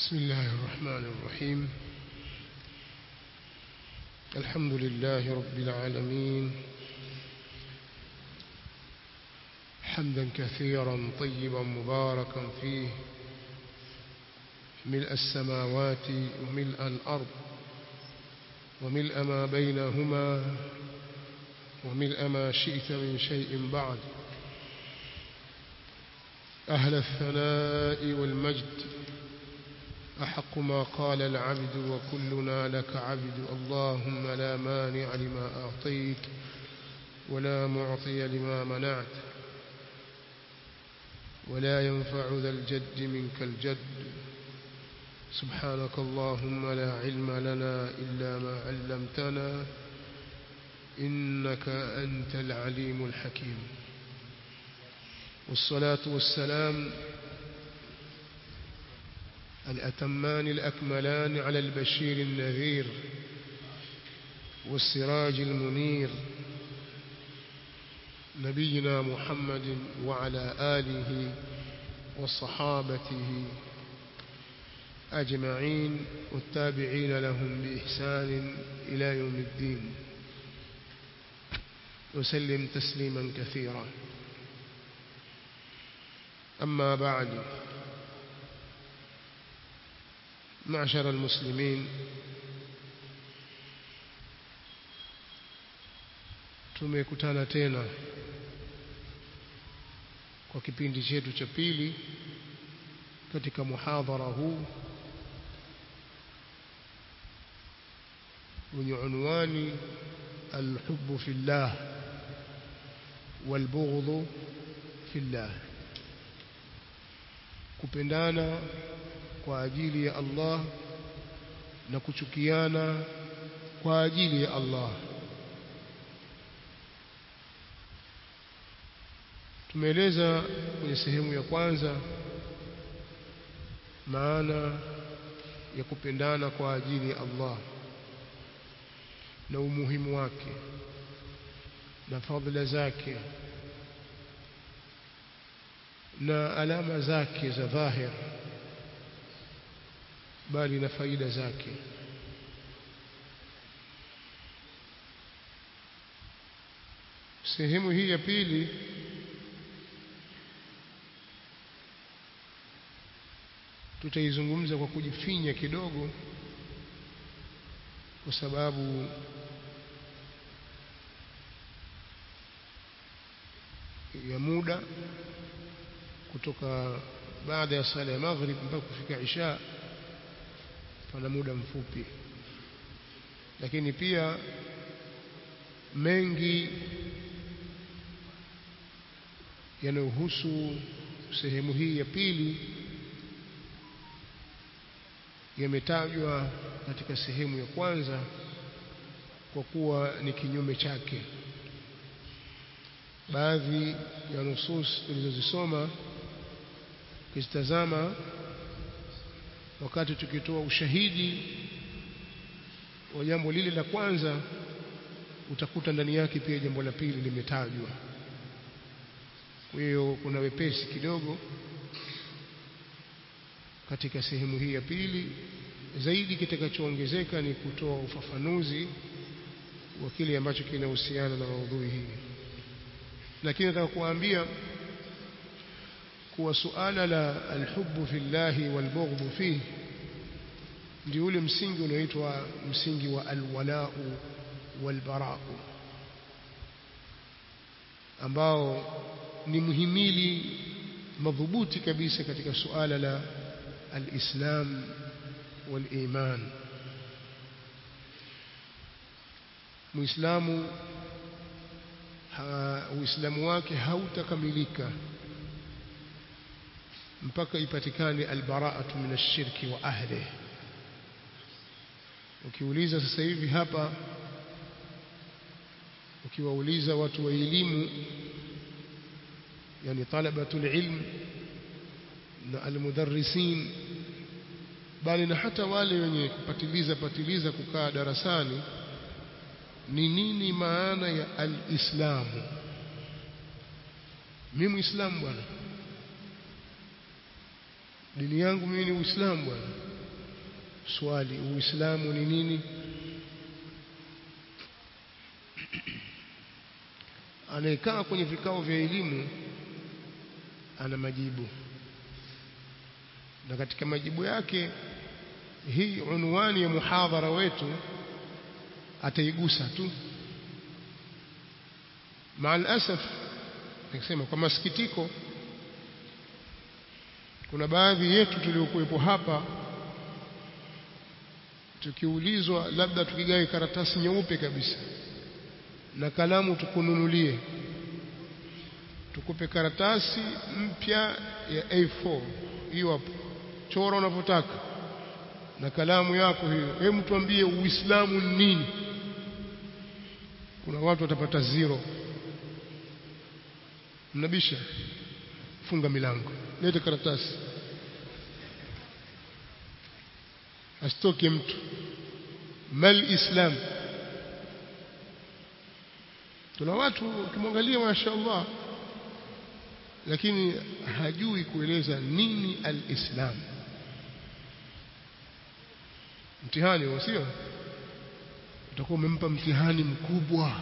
بسم الله الرحمن الرحيم. الحمد لله رب العالمين. حمدا كثيرا طيبا مباركا فيه. ملء السماوات وملء الأرض وملء ما بينهما وملء ما شئت من شيء بعد. أهل الثناء والمجد أحق ما قال العبد وكلنا لك عبد اللهم لا مانع لما أعطيت ولا معطي لما منعت ولا ينفع ذا الجد منك الجد. سبحانك اللهم لا علم لنا إلا ما علمتنا إنك أنت العليم الحكيم. والصلاة والسلام الأتمان الأكملان على البشير النذير والسراج المنير نبينا محمد وعلى آله وصحابته أجمعين والتابعين لهم بإحسان إلى يوم الدين. وسلم تسليما كثيرا. أما بعد معشر المسلمين tumekutana tena kwa kipindi chetu cha pili katika muhadhara huu wenye unwani alhubbu fillah walbughdhu fillah kupendana kwa ajili ya Allah na kuchukiana kwa ajili ya Allah. Tumeeleza kwenye sehemu ya kwanza maana ya kupendana kwa ajili ya Allah na umuhimu wake na fadhila zake na alama zake za dhahir bali na faida zake. Sehemu hii ya pili tutaizungumza kwa kujifinya kidogo kwa sababu ya muda kutoka baada ya sala ya maghrib mpaka kufika isha pana muda mfupi. Lakini pia mengi yanayohusu sehemu hii ya pili yametajwa katika sehemu ya kwanza kwa kuwa ni kinyume chake. Baadhi ya nusus tulizozisoma ukizitazama wakati tukitoa ushahidi wa jambo lile la kwanza utakuta ndani yake pia jambo la pili limetajwa. Kwa hiyo kuna wepesi kidogo katika sehemu hii ya pili. Zaidi kitakachoongezeka ni kutoa ufafanuzi wa kile ambacho kinahusiana na maudhui hii. Lakini nataka kuambia kuwa suala la alhubbu fillahi walbughdhu fihi ndio ule msingi unaoitwa msingi wa alwalau walbarau ambao ni muhimili madhubuti kabisa katika suala la alislam waliman muislamu uislamu wake hautakamilika mpaka ipatikane albaraatu min ashirki wa ahlihi ukiuliza sasa hivi hapa ukiwauliza watu wa elimu yani talabatul ilm na almudarrisin bali na hata wale wenye kupatiliza patiliza kukaa darasani ni nini maana ya alislamu? Mimi muislamu bwana dini yangu mimi ni uislamu bwana. Swali uislamu ni nini? Anayekaa kwenye vikao vya elimu ana majibu. Na katika majibu yake hii unwani ya muhadhara wetu ataigusa tu. Maal asaf nikisema kwa masikitiko kuna baadhi yetu tuliokuwepo hapa tukiulizwa labda tukigawe karatasi nyeupe kabisa na kalamu tukununulie. Tukupe karatasi mpya ya A4 hiyo hapo. Chora unavyotaka na kalamu yako hiyo. Hebu tuambie uislamu ni nini? Kuna watu watapata zero. Mnabisha? Funga milango lete karatasi. Asitoke mtu. Mal islam. Tuna watu ukimwangalia mashaallah lakini hajui kueleza nini alislam. Mtihani sio? Utakuwa umempa mtihani mkubwa.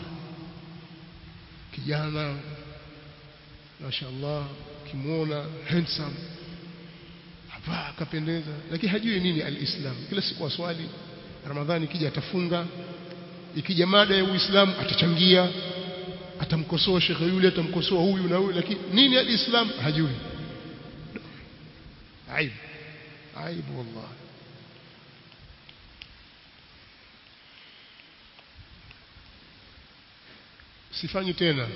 Kijana mashaallah kimuona handsome. Hapa akapendeza lakini hajui nini alislam. Kila siku aswali ramadhani ikija atafunga ikija mada ya uislamu atachangia atamkosoa shekhe yule atamkosoa huyu na huyu lakini nini alislam? Hajui. Aibu. Aibu wallahi. Sifanyi tena.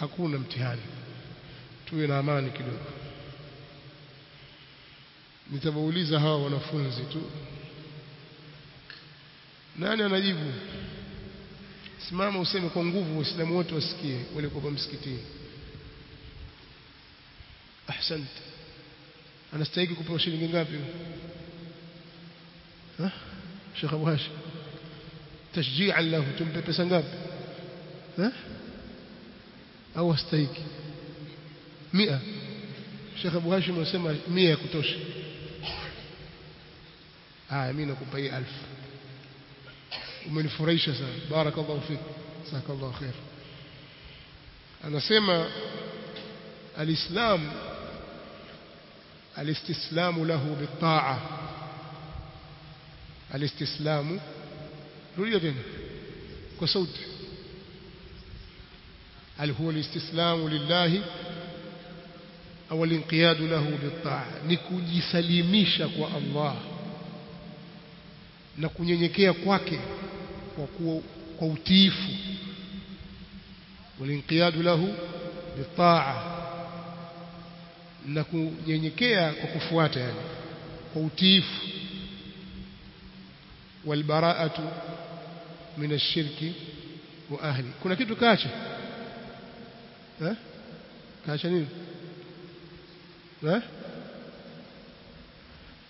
Hakuna mtihani tuwe na amani kidogo. Nitawauliza hawa wanafunzi tu. Nani anajibu? Simama useme kwa nguvu waislamu wote wasikie wale kwa msikitini. Ahsant. Anastahili kupewa shilingi ngapi? Ha? Sheikh Abu tashji'an lahu tumpe pesa ngapi? Ha? Au astahiki 100 Sheikh Abu Hashim anasema 100 ya kutosha haya mimi nakupa hii 1000 umenifurahisha sana barakallahu fik jazakallahu khair anasema alislam alistislamu lahu bitaa alistislamu rudia tena kwa sauti هل هو الاستسلام لله au linqiyadu lahu bitaa ni kujisalimisha kwa Allah na kunyenyekea kwake kwa kuwa kwa utiifu. Walinqiyadu lahu bitaa na kunyenyekea kwa kufuata yani kwa utiifu. Walbaraatu min ashirki wa ahli kuna kitu kacha eh? Kacha nini?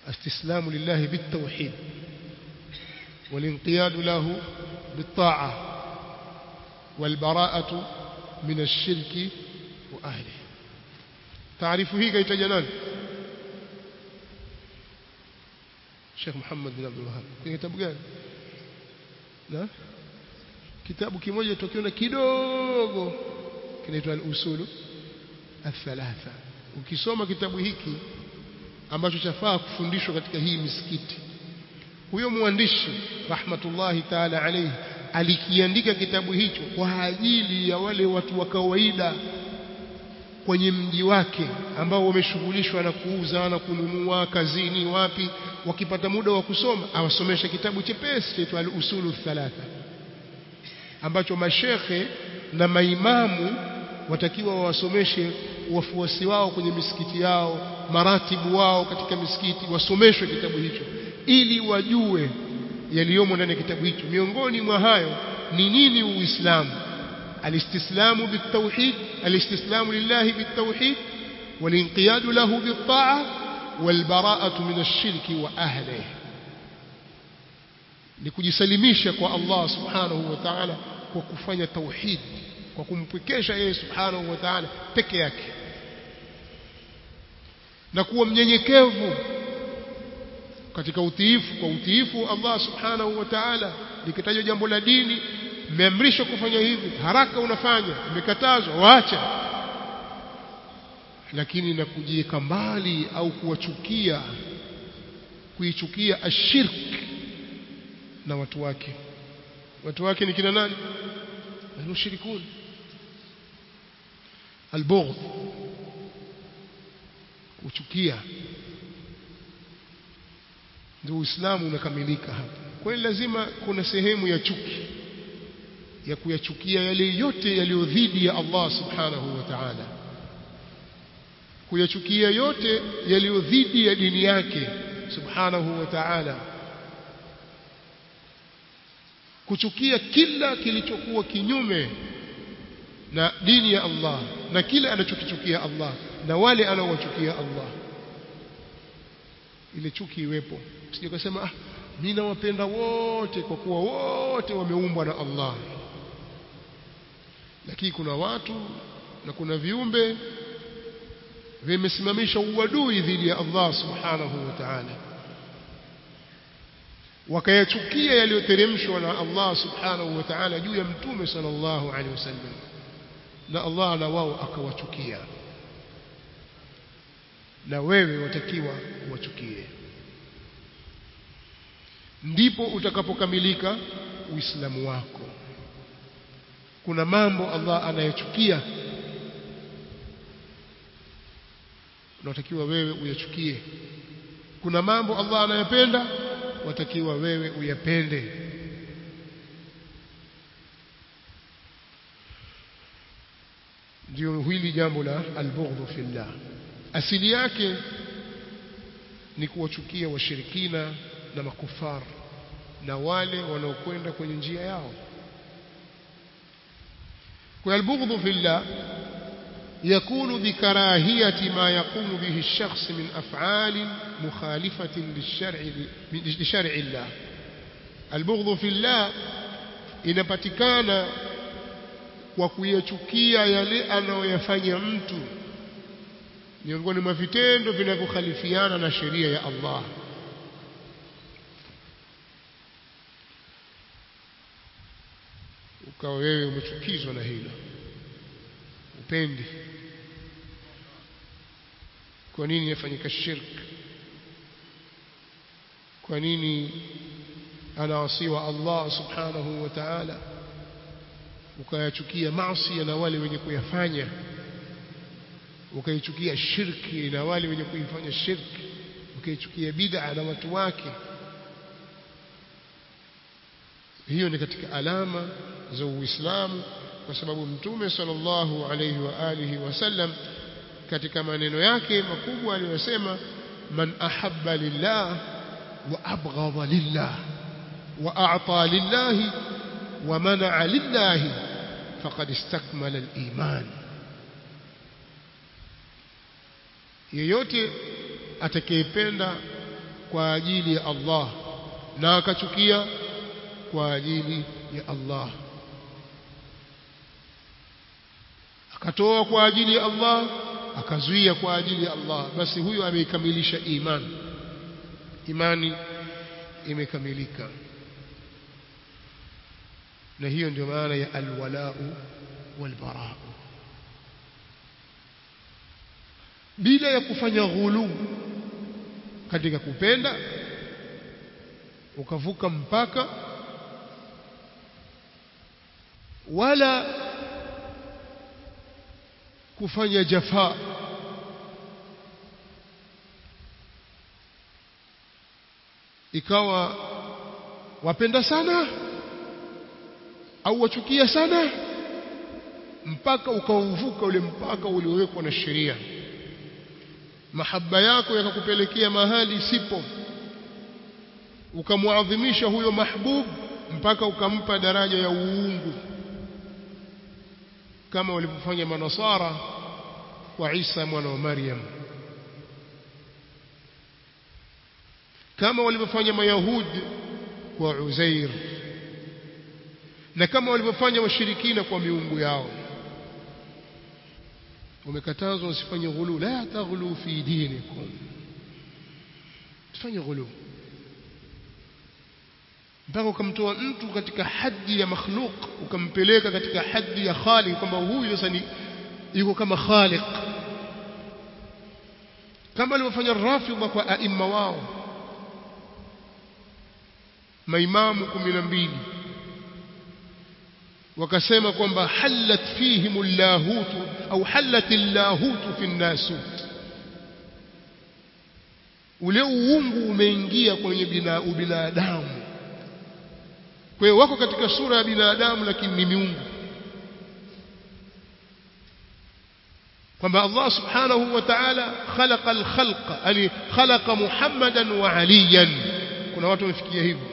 استسلام لله بالتوحيد والانقياد له بالطاعة والبراءة من الشرك وأهله. تعرف هي كي تجنان شيخ محمد بن عبد الوهاب kwenye kitabu gani na kitabu kimoja tukiona kidogo kinaitwa al-usulu al-thalatha ukisoma kitabu hiki ambacho chafaa kufundishwa katika hii misikiti huyo mwandishi rahmatullahi taala alayhi alikiandika kitabu hicho kwa ajili ya wale watu wa kawaida kwenye mji wake ambao wameshughulishwa na kuuza na kununua kazini wapi. Wakipata muda wa kusoma awasomesha kitabu chepesi chaitwa al-usulu thalatha ambacho mashekhe na maimamu watakiwa wawasomeshe wafuasi wao kwenye misikiti yao maratibu wao katika misikiti wasomeshwe kitabu hicho ili wajue yaliyomo ndani ya kitabu hicho. Miongoni mwa hayo ni nini uislamu? Alistislamu bitawhid alistislamu lillahi bitawhid walinqiyadu lahu bitaa walbara'atu min ash-shirki wa ahlihi. Ni kujisalimisha kwa Allah subhanahu wa ta'ala kwa kufanya tauhid kwa kumpwekesha yeye subhanahu wa ta'ala peke yake. Na kuwa mnyenyekevu katika utiifu kwa utiifu Allah subhanahu wa ta'ala. Likitajwa jambo la dini umeamrishwa kufanya hivi haraka unafanya umekatazwa waacha lakini na kujiweka mbali au kuwachukia kuichukia ashirk na watu wake. Watu wake ni kina nani? Almushrikun albughd kuchukia. Ndio uislamu unakamilika hapa. Kwa hiyo lazima kuna sehemu ya chuki ya kuyachukia yale yote yaliyo dhidi ya Allah subhanahu wa ta'ala. Kuyachukia yote yaliyo dhidi ya dini yake subhanahu wa ta'ala. Kuchukia kila kilichokuwa kinyume na dini ya Allah na kile anachokichukia Allah na wale anaowachukia Allah. Ile chuki iwepo. Usije kusema ah mimi nawapenda wote kwa kuwa wote wameumbwa na Allah. Lakini kuna watu na kuna viumbe vimesimamisha uadui dhidi ya Allah subhanahu wa ta'ala. Wakayachukia yaliyoteremshwa na Allah subhanahu wa ta'ala juu ya mtume sallallahu alaihi wasallam na Allah na wao akawachukia. Na wewe watakiwa uwachukie. Ndipo utakapokamilika uislamu wako. Kuna mambo Allah anayochukia unatakiwa wewe uyachukie. Kuna mambo Allah anayapenda watakiwa wewe uyapende ndio hili jambo la albughdhu fillah asili yake ni kuwachukia washirikina na makufar na wale wanaokwenda kwenye njia yao kwa albughdhu fillah يكون بكراهية ما يقوم به الشخص من أفعال مخالفة للشرع لشرع الله البغض في الله inapatikana kwa kuyachukia yale anayoyafanya mtu miongoni mwa vitendo vinavyokhalifiana na sheria ya Allah. Ukawa wewe umechukizwa na hilo upendi. Kwa nini yafanyika shirk? Kwa nini anaasiwa Allah subhanahu wa ta'ala ukayachukia maasi na wale wenye kuyafanya ukaichukia shirki na wale wenye kuifanya shirki ukaichukia bid'a na watu wake hiyo ni katika alama za Uislamu kwa sababu mtume sallallahu alayhi wa alihi wasallam katika maneno yake makubwa aliyosema man ahabba lillah wa abghadha lillah wa a'ta lillah wa mana'a lillah faqad istakmala al-iman. Yeyote atakayependa kwa ajili ya Allah na akachukia kwa ajili ya Allah akatoa kwa ajili ya Allah akazuia kwa ajili ya Allah basi huyo ameikamilisha imani imani imekamilika na hiyo ndio maana ya alwalau walbarau. Bila ya kufanya ghulu katika kupenda ukavuka mpaka wala kufanya jafaa ikawa wapenda sana au wachukia sana mpaka ukauvuka ule mpaka uliowekwa na sheria. Mahaba yako yakakupelekea mahali sipo. Ukamwadhimisha huyo mahbub mpaka ukampa daraja ya uungu. Kama walivyofanya manasara kwa Isa mwana wa Maryam. Kama walivyofanya mayahudi kwa Uzair na kama walivyofanya washirikina kwa miungu yao wamekatazwa wasifanye ghulu la taghlu fi dinikum tufanye ghulu mpaka ukamtoa mtu katika haddi ya makhluk ukampeleka katika haddi ya khaliq kwamba huyu sasa ni yuko kama khaliq kama alivyofanya rafidha kwa aima wao maimamu kumi na mbili wakasema kwamba halat fihim llahutu au halat llahutu fi nnasut ule uungu umeingia kwenye bina ubinadamu kwa hiyo wako katika sura ya binadamu lakini ni miungu kwamba Allah subhanahu wa ta'ala khalaqa al-khalqa yani khalaqa Muhammadan wa Aliyan kuna watu wamefikia hivyo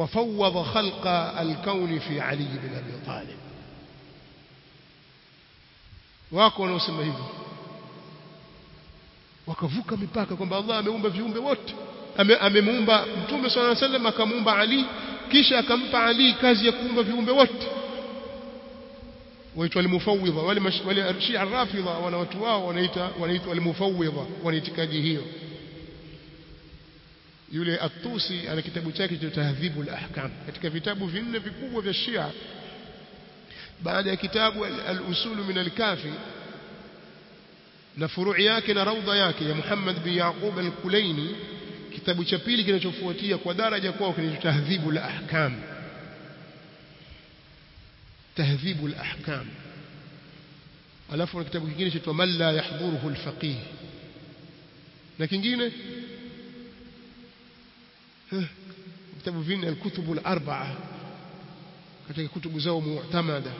وفوض خلق الكون في علي بن ابي طالب wako wanaosema hivyo wakavuka mipaka kwamba Allah ameumba viumbe wote amemuumba mtume swalla wasallam akamuumba Ali kisha akampa Ali kazi ya kuumba viumbe wote waitwa al-mufawwidha wale wale Shia rafidha wana watu wao wanaita wanaitwa al-mufawwidha wana itikadi hiyo yule Atusi ana kitabu chake cha Tahdhibul Ahkam katika vitabu vinne vikubwa vya Shia baada ya kitabu al-usul min al-kafi na furui yake na raudha yake ya Muhammad bin Yaqub al-Kulaini kitabu cha pili kinachofuatia kwa daraja kwao kinaitwa Tahdhibul Ahkam Tahdhibul Ahkam alafu kitabu kingine chaitwa Man la yahdhuruhu al-faqih na kingine vitabu vinne al-kutubu al-arba'a katika kutubu zao mu'tamada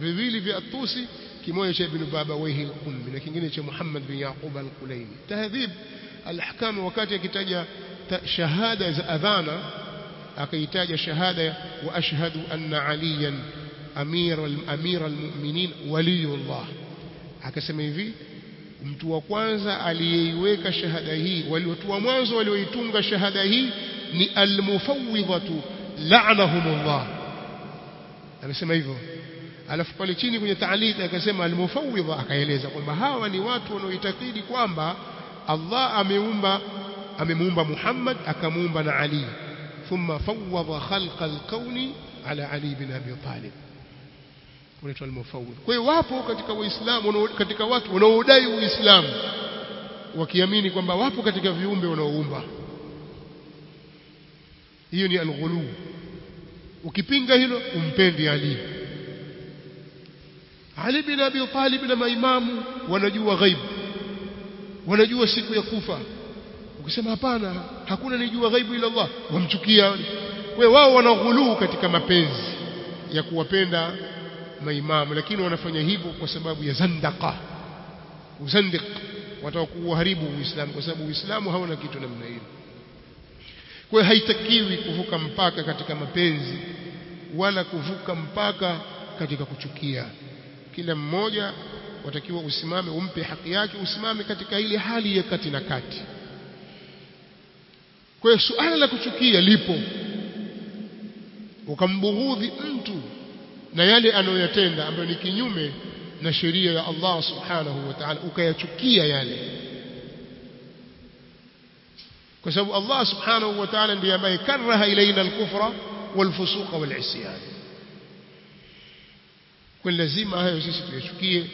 viwili vya Atusi kimoja cha Ibn Babawayhi al-Qummi na kingine cha Muhammad bin Yaqub al-Kulaini tahdhib al-ahkam wakati akitaja shahada za adhana akaitaja shahada wa ashhadu anna aliyan amir al-amir al-mu'minin waliyullah akasema hivi mtu wa kwanza aliyeiweka shahada hii watu wa mwanzo walioitunga shahada hii ni almufawwidhatu la'anahumullah. Amesema hivyo. Alafu pale chini kwenye taalika akasema almufawwidha akaeleza kwamba hawa ni watu wanaoitakidi kwamba Allah ameumba amemuumba Muhammad akamuumba na Ali. Thumma fawwadha khalqa alkauni ala Ali bin Abi Talib. Unaitwa almufawwidh kwa hiyo wapo katika waislamu katika watu wanaodai uislamu wakiamini kwamba wapo katika viumbe wanaoumba hiyo ni alghulu ukipinga hilo umpendi Ali. Ali bin Abi Talib na maimamu wanajua ghaibu wanajua siku ya kufa. Ukisema hapana hakuna nijua ghaibu ila Allah wamchukia. We wao wanaghuluu katika mapenzi ya kuwapenda maimamu lakini wanafanya hivyo kwa sababu ya zandaka uzandik watakuwa haribu uislamu kwa sababu uislamu hauna kitu namna hiyo kwa haitakiwi kuvuka mpaka katika mapenzi wala kuvuka mpaka katika kuchukia. Kila mmoja watakiwa usimame umpe haki yake usimame katika ile hali ya kati na kati. Kwa hiyo suala la kuchukia lipo. Ukambughudhi mtu na yale anayoyatenda ambayo ni kinyume na sheria ya Allah subhanahu wa ta'ala ukayachukia yale kwa sababu Allah subhanahu wa ta'ala ndiye ambaye karaha ilaina al-kufra wal-fusuqa wal-isyan kwa lazima hayo sisi tuyachukie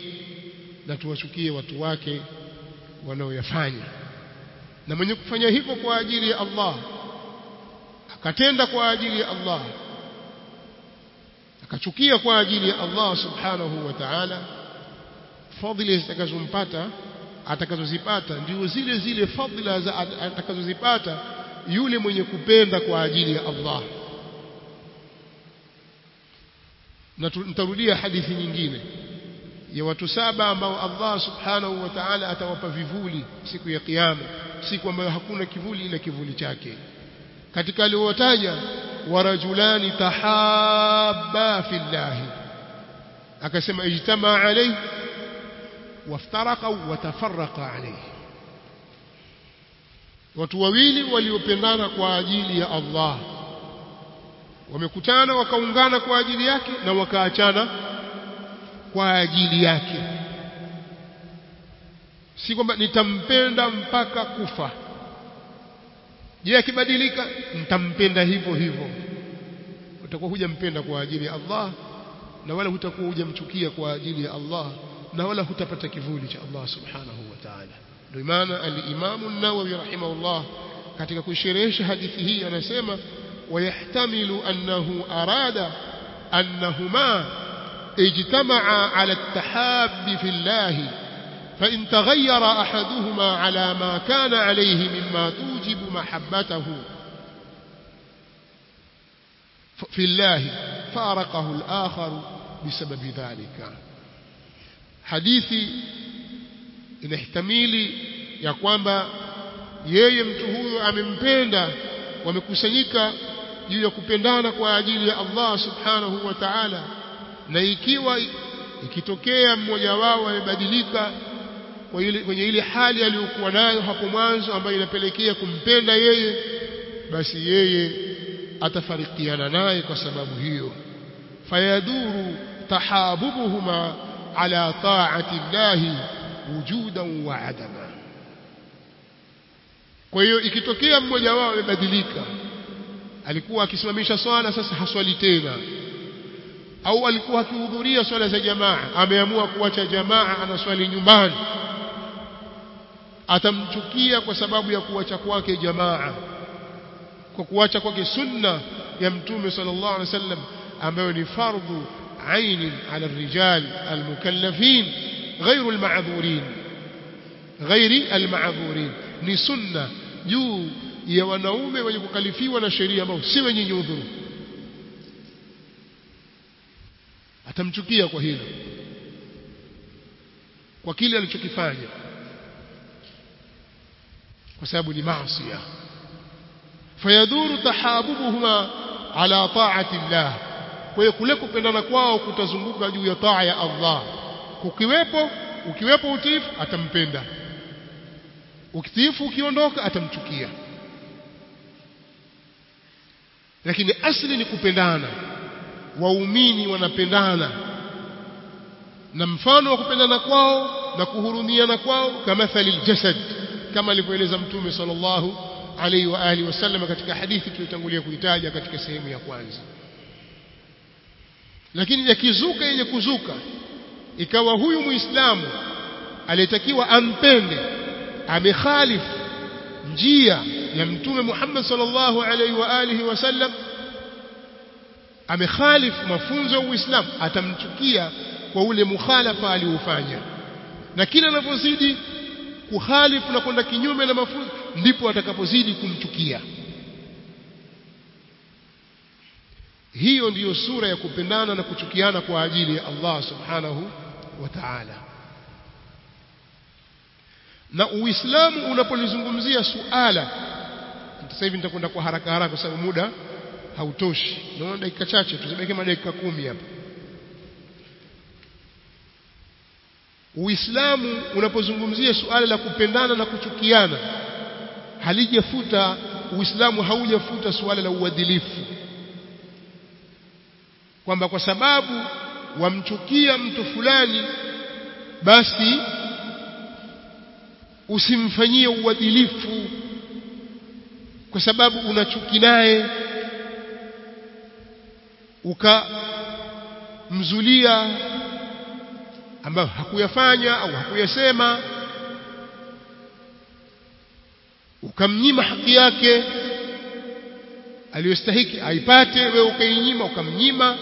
na tuwachukie watu wake wanaoyafanya na mwenye kufanya hivyo kwa ajili ya Allah akatenda kwa ajili ya Allah akachukia kwa ajili ya Allah subhanahu wa ta'ala fadhila zitakazompata atakazozipata ndio zile zile fadhila za atakazozipata yule mwenye kupenda kwa ajili ya Allah. Na nitarudia hadithi nyingine ya watu saba ambao Allah subhanahu wa ta'ala atawapa vivuli siku ya kiyama siku ambayo hakuna kivuli ila kivuli chake. Katika aliyotaja warajulani tahabba fillahi. Akasema ijtama alayhi waftaraqa watafarraqa alayhi. Watu wawili waliopendana kwa ajili ya Allah. Wamekutana wakaungana kwa ajili yake na wakaachana kwa ajili yake. Si kwamba nitampenda mpaka kufa. Je akibadilika nitampenda hivyo hivyo. Utakuwa hujampenda kwa ajili ya Allah na wala hutakuwa hujamchukia kwa ajili ya Allah na wala hutapata kivuli cha Allah subhanahu wa ta'ala ndio maana al-Imam an-Nawawi rahimahullah katika kusherehesha hadithi hii anasema wayahtamilu annahu arada annahuma ijtama'a ala at-tahabbi fi Allah فإن تغير أحدهما على ما كان عليه مما توجب محبته في الله فارقه الآخر بسبب ذلك hadithi inahtamili ya kwamba yeye mtu huyo amempenda wamekusanyika juu ya kupendana kwa ajili ya Allah subhanahu wa ta'ala. Na ikiwa ikitokea mmoja wao amebadilika kwenye ile hali aliyokuwa nayo hapo mwanzo ambayo inapelekea kumpenda yeye basi yeye atafarikiana naye kwa sababu hiyo. Fayaduru tahabubuhuma ta'ati llahi wujudan wa adama kwa hiyo ikitokea mmoja wao amebadilika alikuwa akisimamisha swala sasa haswali tena. Au alikuwa akihudhuria swala za jamaa ameamua kuacha jamaa anaswali nyumbani. Atamchukia kwa sababu ya kuacha kwake jamaa. Kwa kuacha kwake sunna ya mtume sallallahu alaihi wasallam ambayo ni fardhu ainin ala rijal almukallafin غير المعذورين غير المعذورين ni sunna juu ya wanaume wenye kukalifiwa na sheria ambao si wenye udhuru atamchukia kwa hilo kwa kile alichokifanya kwa sababu ni maasi fayaduru tahabubuhuma ala ta'ati Allah kwa hiyo kule kupendana kwao kutazunguka juu ya taa ya Allah. Kukiwepo ukiwepo utiifu atampenda. Ukitiifu ukiondoka atamchukia. Lakini asili ni kupendana. Waumini wanapendana. Na mfano wa kupendana kwao na kuhurumiana kwao kama thalil jasad kama alivyoeleza mtume sallallahu alaihi wa alihi wasallam katika hadithi tuliyotangulia kuitaja katika sehemu ya kwanza lakini yakizuka yenye kuzuka ikawa huyu muislamu aliyetakiwa ampende amekhalifu njia ya mtume Muhammad sallallahu alaihi wa alihi wasallam amekhalifu mafunzo ya Uislamu atamchukia kwa ule mukhalafa aliofanya na kila anapozidi kuhalifu na kwenda kinyume na mafunzo ndipo atakapozidi kumchukia hiyo ndiyo sura ya kupendana na kuchukiana kwa ajili ya Allah subhanahu wa ta'ala. Na uislamu unapolizungumzia suala sasa hivi nitakwenda kwa haraka haraka kwa sababu muda hautoshi. Naona dakika chache tuzibeke kama dakika kumi hapa. Uislamu unapozungumzia suala la kupendana na kuchukiana halijafuta Uislamu haujafuta suala la uadilifu kwamba kwa sababu wamchukia mtu fulani basi usimfanyie uadilifu kwa sababu unachuki naye ukamzulia ambayo hakuyafanya au hakuyasema ukamnyima haki yake aliyostahiki aipate wewe ukainyima ukamnyima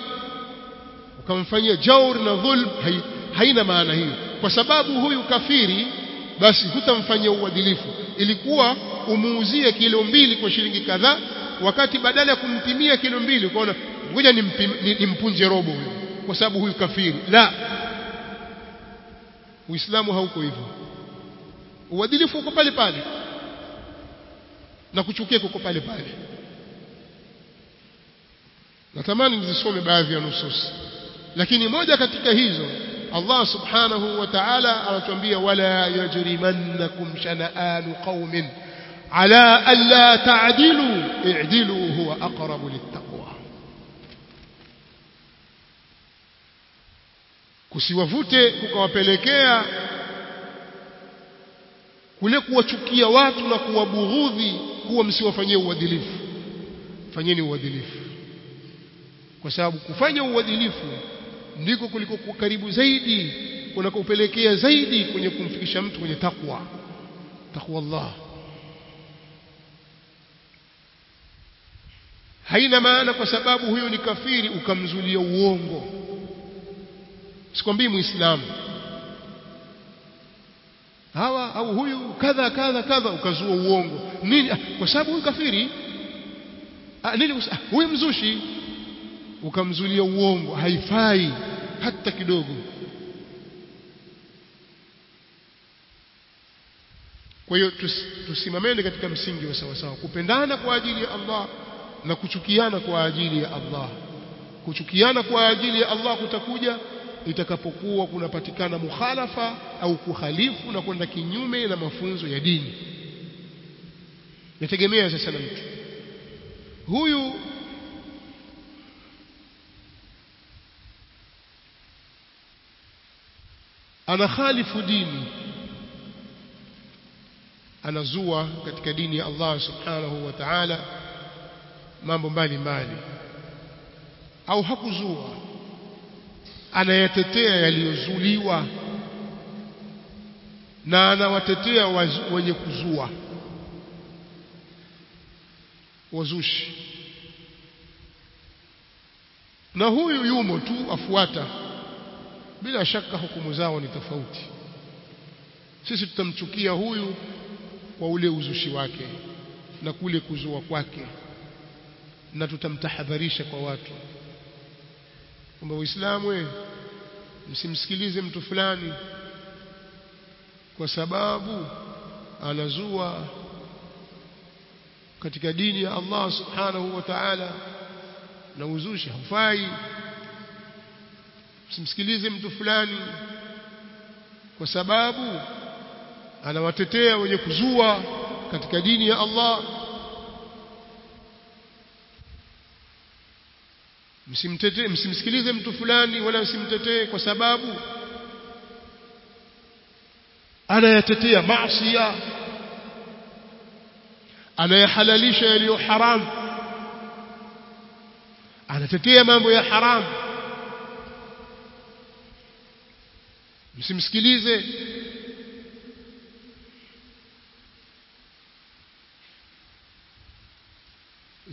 ukamfanyia jaur na dhulm hai, haina maana hiyo. Kwa sababu huyu kafiri basi hutamfanyia uadilifu. Ilikuwa umuuzie kilo mbili kwa shilingi kadhaa wakati badala ya kumpimia kilo mbili ukaona ngoja nimpunje robo huyu kwa sababu huyu kafiri. La! Uislamu hauko hivyo. Uadilifu uko pale pale. Na kuchukia kuko pale pale. Natamani nizisome baadhi ya nusus lakini moja katika hizo Allah subhanahu wa ta'ala anatuambia wala yajrimannakum shana'anu qaumin ala alla ta'dilu i'dilu huwa aqrabu littaqwa. Kusiwavute kukawapelekea kule kuwachukia watu na kuwabughudhi huwa msiwafanyie uadilifu. Fanyeni uadilifu. Kwa sababu kufanya uadilifu ndiko kuliko karibu zaidi kunakopelekea zaidi kwenye kumfikisha mtu kwenye takwa takwa Allah haina maana kwa sababu huyo ni kafiri ukamzulia uongo. Sikwambii muislamu. Hawa au huyu kadha kadha kadha ukazua uongo. Nini? Ah, kwa sababu huyu kafiri ah, nini huyu mzushi ukamzulia uongo haifai hata kidogo. Kwa hiyo tus, tusimameni katika msingi wa sawa sawa kupendana kwa ajili ya Allah na kuchukiana kwa ajili ya Allah. Kuchukiana kwa ajili ya Allah kutakuja itakapokuwa kunapatikana mukhalafa au kuhalifu na kwenda kinyume na mafunzo ya dini. Yategemea sasa na mtu. Huyu anakhalifu dini. Anazua katika dini ya Allah subhanahu wa ta'ala mambo mbalimbali au hakuzua. Anayatetea yaliyozuliwa na anawatetea wenye kuzua. Wazushi. Na huyu yumo tu afuata bila shaka hukumu zao ni tofauti. Sisi tutamchukia huyu kwa ule uzushi wake na kule kuzua kwake na tutamtahadharisha kwa watu. Kwamba Uislamu we msimsikilize mtu fulani kwa sababu anazua katika dini ya Allah subhanahu wa ta'ala na uzushi haufai msimsikilize mtu fulani kwa sababu anawatetea wenye kuzua katika dini ya Allah. Msimtetee msimsikilize mtu fulani wala msimtetee kwa sababu anayatetea maasi anayahalalisha yaliyo haramu anatetea mambo ya haramu msimsikilize.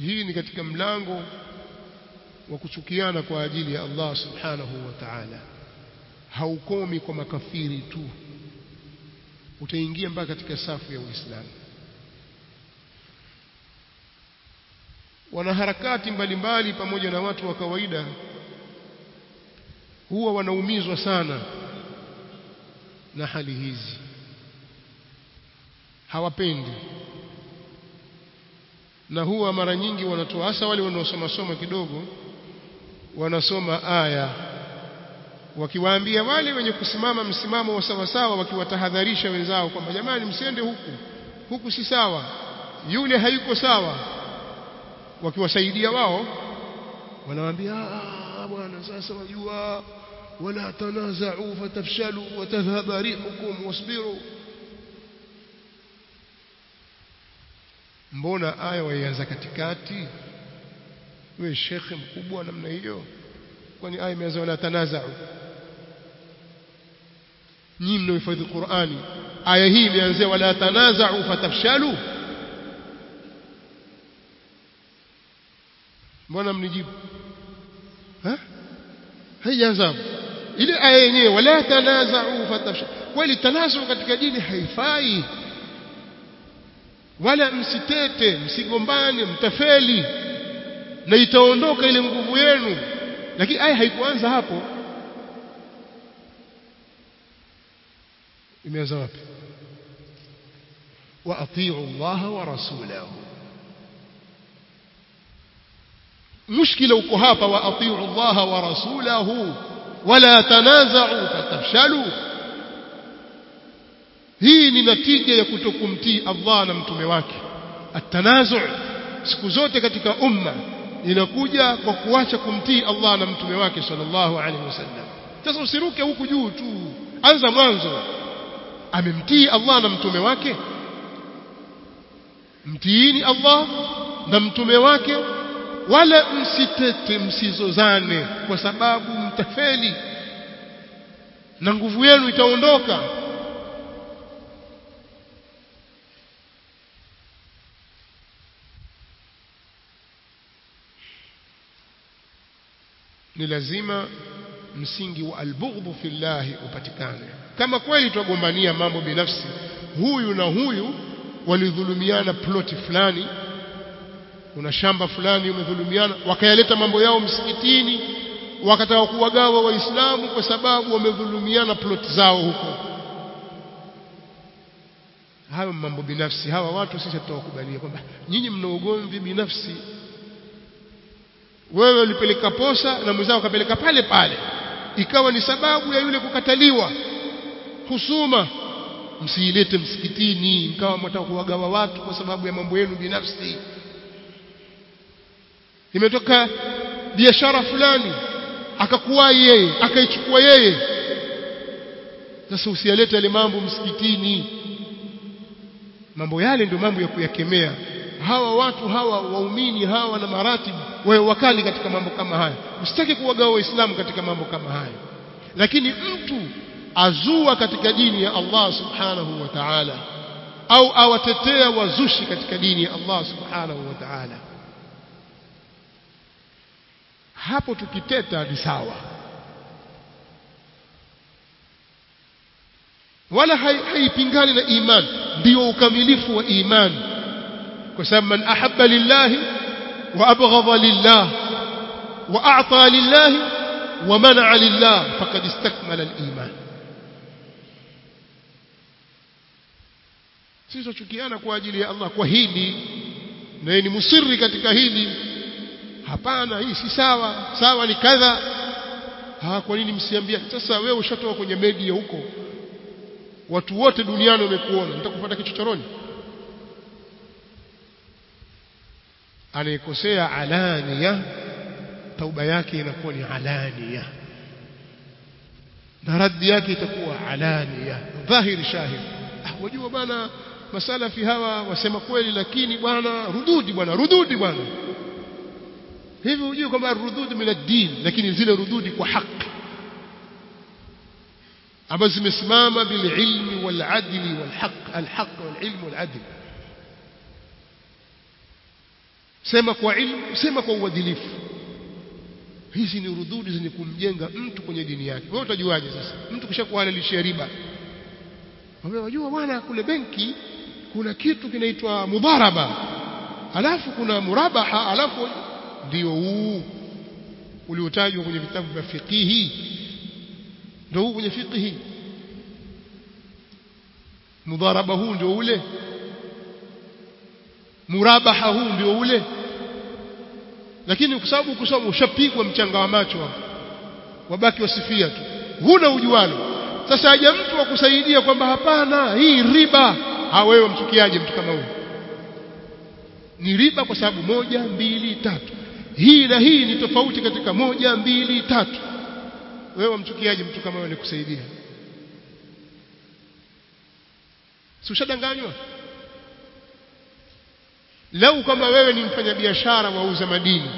Hii ni katika mlango wa kuchukiana kwa ajili ya Allah subhanahu wa ta'ala. Haukomi kwa makafiri tu. Utaingia mpaka katika safu ya Uislamu. Wanaharakati mbalimbali pamoja na watu wa kawaida huwa wanaumizwa sana na hali hizi. Hawapendi. Na huwa mara nyingi wanatoa hasa wale wanaosoma soma kidogo wanasoma aya wakiwaambia wale wenye kusimama msimamo wa sawa sawa wakiwatahadharisha wenzao kwamba jamani msiende huku. Huku si sawa. Yule hayuko sawa. Wakiwasaidia wao wanawaambia bwana sasa wajua wala تنازعوا فتفشلوا وتذهب ريحكم واصبروا. Mbona aya waianza katikati? Wewe shekhe mkubwa namna hiyo. Kwani aya imeanza wala tanaza'u? Nyinyi mnaohifadhi Qur'ani aya hii imeanzia wala tanaza'u fatafshalu? Mbona mnijibu? Ha? Haijaanza ile aya yenyewe wala tanaza'u fatafshalu kweli tanazu katika dini haifai wala msitete msigombane mtafeli na itaondoka ile nguvu yenu lakini aya haikuanza hapo imeanza wapi wa atiu Allah wa rasulahu mushkila uko hapa wa atiu Allah wa rasulahu wala tanaza'u fatafshalu hii ni natija ya kutokumtii Allah na mtume wake. Atanazu siku zote katika umma inakuja kwa kuacha kumtii Allah na mtume wake sallallahu alaihi wasallam. Sasa usiruke huku juu tu. Anza mwanzo. Amemtii Allah na mtume wake? Mtiini Allah na mtume wake? Wala msitete msizozane kwa sababu mtafeli na nguvu yenu itaondoka. Ni lazima msingi wa albughdhu fillahi upatikane. Kama kweli twagombania mambo binafsi huyu na huyu walidhulumiana ploti fulani kuna shamba fulani umedhulumiana wakayaleta mambo yao msikitini wakataka kuwagawa waislamu kwa sababu wamedhulumiana plot zao huko. Hayo mambo binafsi hawa watu sisi tutawakubalia kwamba nyinyi mna ugomvi binafsi. Wewe ulipeleka posa na mwenzao akapeleka pale pale. Ikawa ni sababu ya yule kukataliwa. Husuma msiilete msikitini mkawa mtaka kuwagawa watu kwa sababu ya mambo yenu binafsi. Imetoka biashara fulani akakuwai yeye akaichukua yeye. Sasa usiyalete yale mambo msikitini. Mambo yale ndio mambo ya kuyakemea. Hawa watu hawa waumini hawa na maratibu wawe wakali katika mambo kama haya. Usitaki kuwagawa waislamu katika mambo kama haya. Lakini mtu azua katika dini ya Allah subhanahu wa ta'ala au awatetea wazushi katika dini ya Allah subhanahu wa ta'ala hapo tukiteta ni sawa wala haipingani na iman ndio ukamilifu wa imani kwa sababu man ahabba lillahi wa abghadha lillah wa a'ta lillahi wa mana'a lillah faqad istakmala al-iman sisi tuchukiana kwa ajili ya Allah kwa hili na ni musirri katika hili hapana hii si sawa. Sawa ni kadha. Ha kwa nini msiambia sasa wewe ushatoka kwenye media huko. Watu wote duniani wamekuona. Nitakupata kichochoroni anayekosea alania. Tauba yake inakuwa ni alania. Na raddi yake itakuwa alania. Dhahiri shahid ah wajua bwana masalafi hawa wasema kweli lakini bwana rududi bwana rududi bwana hivi hujui kwamba rududi min ad-din lakini zile rududi kwa haki ambazo zimesimama bil ilmi wal adli wal haqq al haqq wal ilm wal adl sema kwa ilmu sema kwa uadilifu. Hizi ni rududi zenye kumjenga mtu kwenye dini yake. Wewe utajuaje sasa? Mtu kishakuhalalishia riba. Wewe wajua bwana kule benki kuna kitu kinaitwa mudharaba alafu kuna murabaha alafu ndio huu uliotajwa kwenye vitabu vya fikihi ndio huu kwenye fikihi mudharaba huu ndio ule. Murabaha huu ndio ule. Lakini kwa sababu kusoma ushapigwa mchanga wa macho wabaki wasifia tu. Huna ujualo sasa haja mtu wa kusaidia kwamba hapana hii riba. Ha wewe mchukiaje mtu kama huyo ni riba kwa sababu moja mbili tatu hii na hii ni tofauti katika moja mbili tatu. Wewe mchukiaje mtu kama wewe nikusaidia si ushadanganywa? Lau kama wewe ni mfanyabiashara wauza madini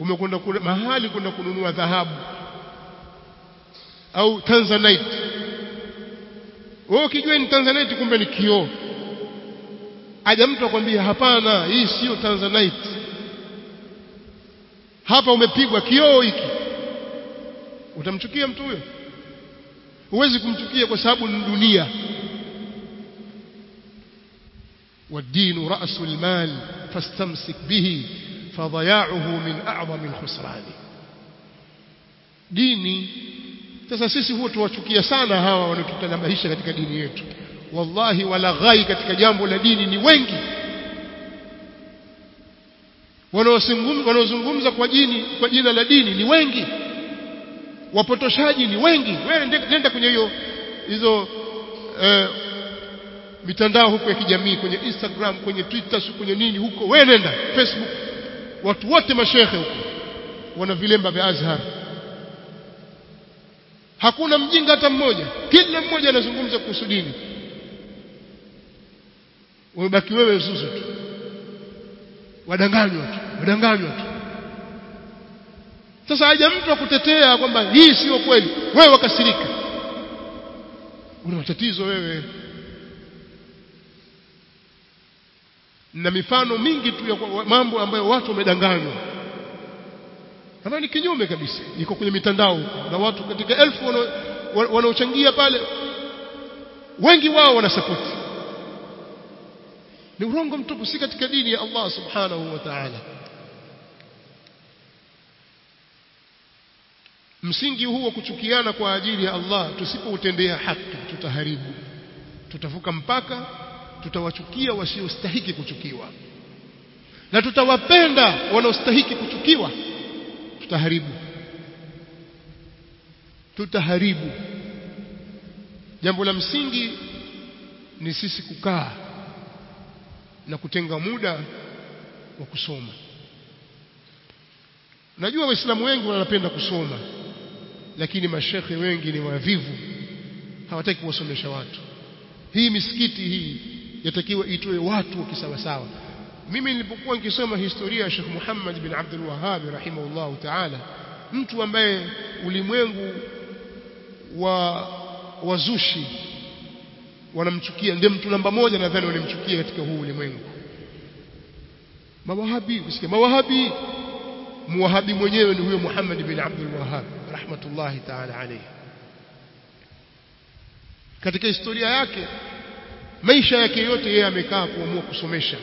umekwenda mahali kwenda kununua dhahabu au tanzanite. Wewe ukijua ni tanzanite kumbe ni kioo. Aja mtu akwambia hapana hii sio tanzanite hapa umepigwa kioo hiki utamchukia mtu huyo huwezi kumchukia kwa sababu ni dunia والدين رأس المال فاستمسك به فضياعه من أعظم الخسران dini sasa sisi huwa tuwachukia sana hawa wanaotutanabahisha katika dini yetu wallahi walaghai katika jambo la dini ni wengi wanaozungumza kwa jini kwa jina la dini ni wengi. Wapotoshaji ni wengi. Wewe nenda kwenye hiyo hizo eh, mitandao huko ya kijamii kwenye Instagram kwenye Twitter kwenye nini huko. Wewe nenda Facebook. Watu wote mashehe huko. Wana vilemba vya Azhar. Hakuna mjinga hata mmoja. Kila mmoja anazungumza kuhusu dini. Wamebaki wewe zuzu tu. Wadanganywa tu wadanganywa tu. Sasa haja mtu akutetea kwamba hii sio kweli wewe wakasirika una matatizo wewe. Na mifano mingi tu ya mambo ambayo watu wamedanganywa. Ambayo ni kinyume kabisa iko kwenye mitandao na watu katika elfu wanaochangia pale wengi wao wanasapoti ni urongo mtupu si katika dini ya Allah subhanahu wa ta'ala msingi huu wa kuchukiana kwa ajili ya Allah tusipoutendea haki tutaharibu. Tutavuka mpaka tutawachukia wasiostahiki kuchukiwa. Na tutawapenda wanaostahiki kuchukiwa tutaharibu. Tutaharibu. Jambo la msingi ni sisi kukaa na kutenga muda wa kusoma. Najua waislamu wengi wanapenda kusoma lakini mashekhe wengi ni wavivu. Hawataki kuwasomesha watu. Hii misikiti hii yatakiwa itoe watu wa kisawasawa. Mimi nilipokuwa nikisoma historia ya Sheikh Muhammad bin Abdul Wahhab rahimahullahu ta'ala mtu ambaye ulimwengu wa wazushi wanamchukia ndiye mtu namba moja nadhani wanamchukia katika huu ulimwengu. Mawahabi usikie mawahabi muwahabi mwenyewe ni huyo Muhammad bin Abdul Wahhab rahmatullahi ta'ala alayhi. Katika historia yake maisha yake yote yeye amekaa kuamua kusomesha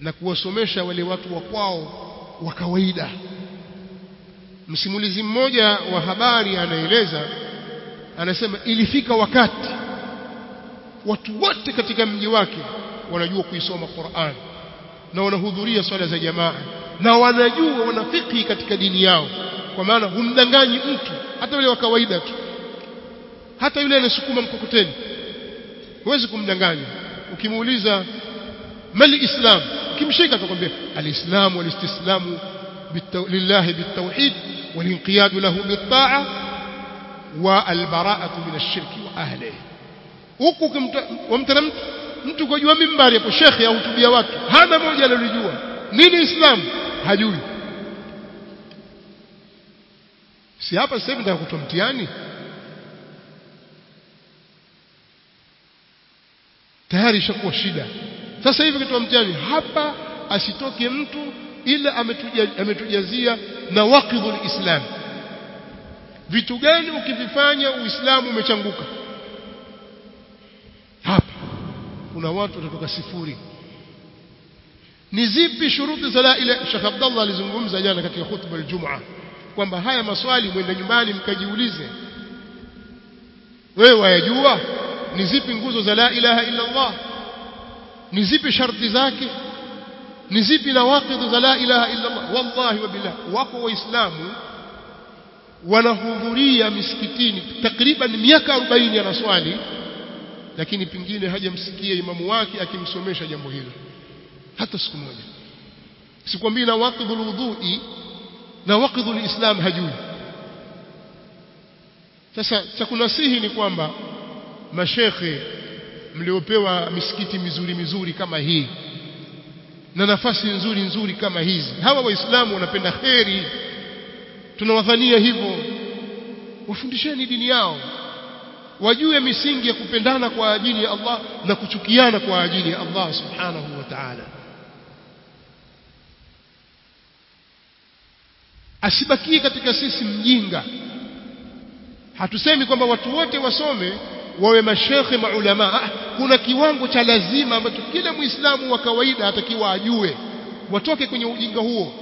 na kuwasomesha wale watu wa kwao wa kawaida. Msimulizi mmoja wa habari anaeleza anasema ilifika wakati watu wote katika mji wake wanajua kuisoma Qur'an na wanahudhuria swala za jamaa na wanajua wanafiki katika dini yao kwa maana humdanganyi mtu hata yule wa kawaida tu hata yule anasukuma mkokoteni huwezi kumdanganya ukimuuliza mali islam ukimshika atakwambia alislamu walistislamu lillahi walinqiyad lahu bitta'a wa albara'atu min ash-shirki wa ahlihi huku wamtana mtu mtu kwa jua mimbari hapo shekhe ahutubia watu hana moja analojua nini islam hajui si hapa sasa hivi nataka kutoa mtihani? Tayari ishakuwa shida. Sasa hivi kitoa mtihani hapa asitoke mtu ila ametujazia na waqidhul islam. Vitu gani ukivifanya uislamu umechanguka? Hapa. Kuna watu watatoka sifuri. Ni zipi shuruti za la ilaha Sheikh Abdullah alizungumza jana katika khutba al-Jum'a kwamba haya maswali mwende nyumbani mkajiulize. Wewe wayajua? Ni zipi nguzo za la ilaha illa Allah? Ni zipi sharti zake? Ni zipi nawaqidh za la ilaha illa Allah? Wallahi wa billah. Wako waislamu wanahudhuria misikitini takriban miaka 40 anaswali lakini pingine hajamsikia imamu wake akimsomesha jambo hilo hata siku moja. Sikwambii na waqidhul na waqidhul islam hajui. Sasa cha kunasihi ni kwamba mashekhe mliopewa misikiti mizuri mizuri kama hii na nafasi nzuri nzuri kama hizi hawa waislamu wanapenda kheri. Tunawadhania hivyo. Wafundisheni dini yao. Wajue misingi ya kupendana kwa ajili ya Allah na kuchukiana kwa ajili ya Allah subhanahu wa ta'ala asibakie katika sisi mjinga. Hatusemi kwamba watu wote wasome wawe mashekhe maulama. Ah, kuna kiwango cha lazima ambacho kila muislamu wa kawaida atakiwa ajue. Watoke kwenye ujinga huo.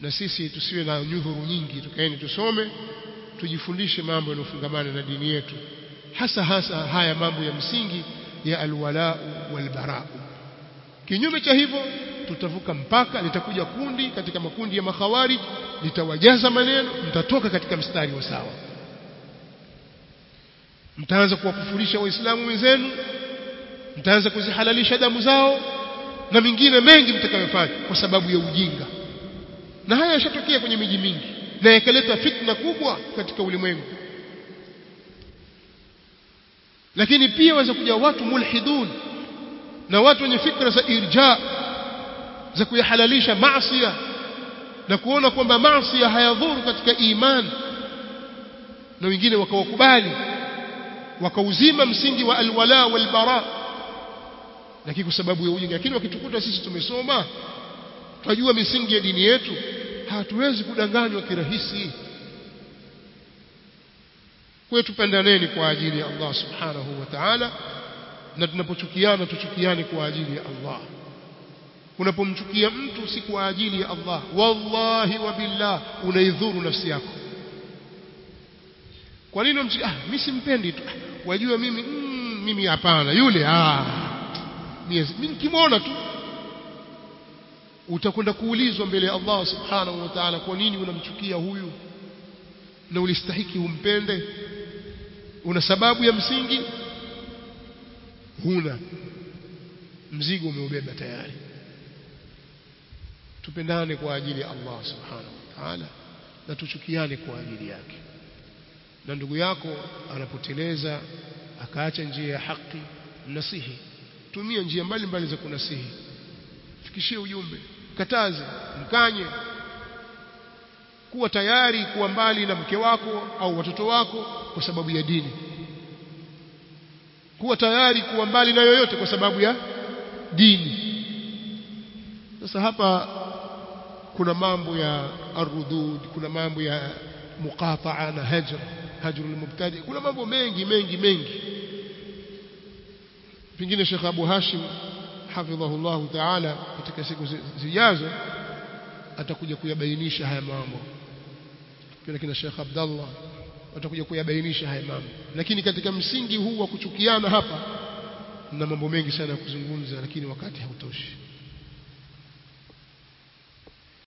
Na sisi tusiwe na nyudhuru nyingi tukaeni tusome tujifundishe mambo yanofungamana na dini yetu. Hasa hasa haya mambo ya msingi ya alwala walbara kinyume cha hivyo tutavuka mpaka litakuja kundi katika makundi ya makhawarij litawajaza maneno mtatoka katika mstari wa sawa. Mtaanza kuwakufurisha waislamu wenzenu mtaanza kuzihalalisha damu zao na mingine mengi mtakayofanya kwa sababu ya ujinga. Na haya yashatokea kwenye miji mingi na yakaleta fitna kubwa katika ulimwengu. Lakini pia waweza kuja watu mulhidun na watu wenye fikra za irja za kuyahalalisha maasi na kuona kwamba maasi hayadhuru katika imani na wengine wakawakubali wakauzima msingi wa alwala walbara. Lakini kwa sababu ya ujinga lakini wakitukuta sisi tumesoma tunajua misingi ya dini yetu hatuwezi kudanganywa kirahisi. Kwa tupendaneni kwa ajili ya Allah subhanahu wa ta'ala na tunapochukiana tuchukiane kwa ajili ya Allah unapomchukia mtu si kwa ajili ya Allah wallahi wa billah unaidhuru nafsi yako. Kwa nini unamchukia ah mimi simpendi tu. Wajua mimi mm, mimi hapana. Yule ah mimi nikimwona tu. Utakwenda kuulizwa mbele ya Allah subhanahu wa ta'ala kwa nini unamchukia huyu? Na ulistahiki umpende? Una sababu ya msingi? Huna. Mzigo umeubeba tayari tupendane kwa ajili ya Allah subhanahu wa ta'ala na tuchukiane kwa ajili yake. Na ndugu yako anapoteleza akaacha njia ya haki nasihi tumia njia mbalimbali za kunasihi. Fikishie ujumbe. Kataze mkanye. Kuwa tayari kuwa mbali na mke wako au watoto wako kwa sababu ya dini. Kuwa tayari kuwa mbali na yoyote kwa sababu ya dini. Sasa hapa kuna mambo ya arudud kuna mambo ya muqata'a na hajr hajr almubtadi kuna mambo mengi mengi mengi. Pengine Sheikh Abu Hashim hafidhahullah ta'ala katika siku zijazo atakuja kuyabainisha haya mambo. Pia kina Sheikh Abdallah watakuja kuyabainisha haya mambo. Lakini katika msingi huu wa kuchukiana hapa na mambo mengi sana ya kuzungumza lakini wakati hautoshi